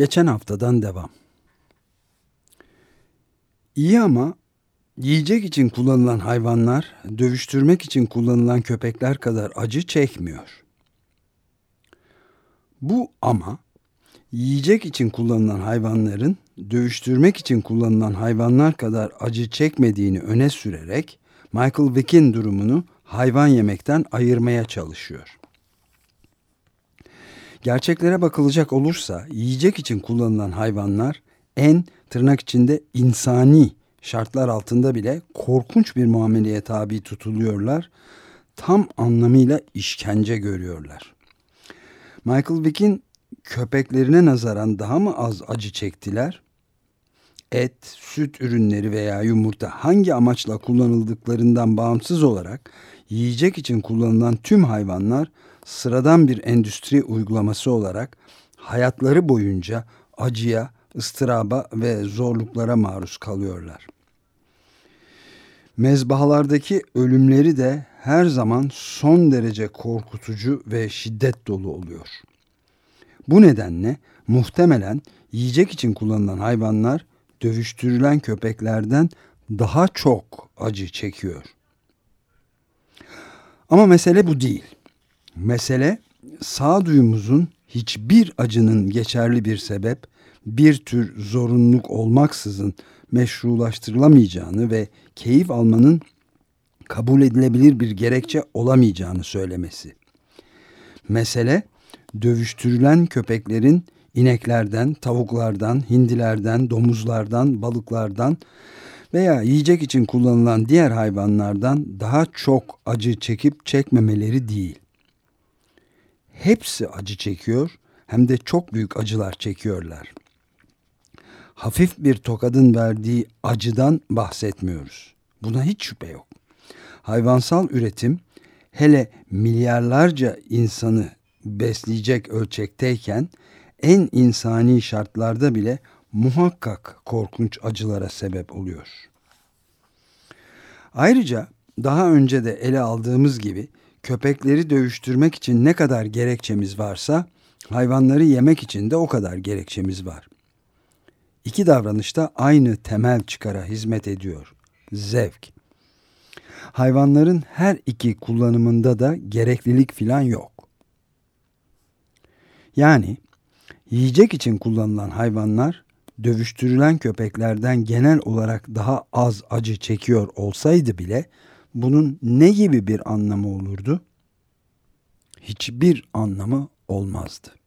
Geçen haftadan devam. İyi ama yiyecek için kullanılan hayvanlar dövüştürmek için kullanılan köpekler kadar acı çekmiyor. Bu ama yiyecek için kullanılan hayvanların dövüştürmek için kullanılan hayvanlar kadar acı çekmediğini öne sürerek Michael Vick'in durumunu hayvan yemekten ayırmaya çalışıyor. Gerçeklere bakılacak olursa yiyecek için kullanılan hayvanlar en tırnak içinde insani şartlar altında bile korkunç bir muameleye tabi tutuluyorlar. Tam anlamıyla işkence görüyorlar. Michael Vick'in köpeklerine nazaran daha mı az acı çektiler? Et, süt ürünleri veya yumurta hangi amaçla kullanıldıklarından bağımsız olarak yiyecek için kullanılan tüm hayvanlar sıradan bir endüstri uygulaması olarak hayatları boyunca acıya, ıstıraba ve zorluklara maruz kalıyorlar. Mezbahalardaki ölümleri de her zaman son derece korkutucu ve şiddet dolu oluyor. Bu nedenle muhtemelen yiyecek için kullanılan hayvanlar dövüştürülen köpeklerden daha çok acı çekiyor. Ama mesele bu değil. Mesele sağduyumuzun hiçbir acının geçerli bir sebep, bir tür zorunluluk olmaksızın meşrulaştırılamayacağını ve keyif almanın kabul edilebilir bir gerekçe olamayacağını söylemesi. Mesele dövüştürülen köpeklerin ineklerden, tavuklardan, hindilerden, domuzlardan, balıklardan veya yiyecek için kullanılan diğer hayvanlardan daha çok acı çekip çekmemeleri değil. Hepsi acı çekiyor hem de çok büyük acılar çekiyorlar. Hafif bir tokadın verdiği acıdan bahsetmiyoruz. Buna hiç şüphe yok. Hayvansal üretim hele milyarlarca insanı besleyecek ölçekteyken en insani şartlarda bile muhakkak korkunç acılara sebep oluyor. Ayrıca daha önce de ele aldığımız gibi köpekleri dövüştürmek için ne kadar gerekçemiz varsa hayvanları yemek için de o kadar gerekçemiz var. İki davranış da aynı temel çıkara hizmet ediyor. Zevk. Hayvanların her iki kullanımında da gereklilik filan yok. Yani yiyecek için kullanılan hayvanlar dövüştürülen köpeklerden genel olarak daha az acı çekiyor olsaydı bile bunun ne gibi bir anlamı olurdu? Hiçbir anlamı olmazdı.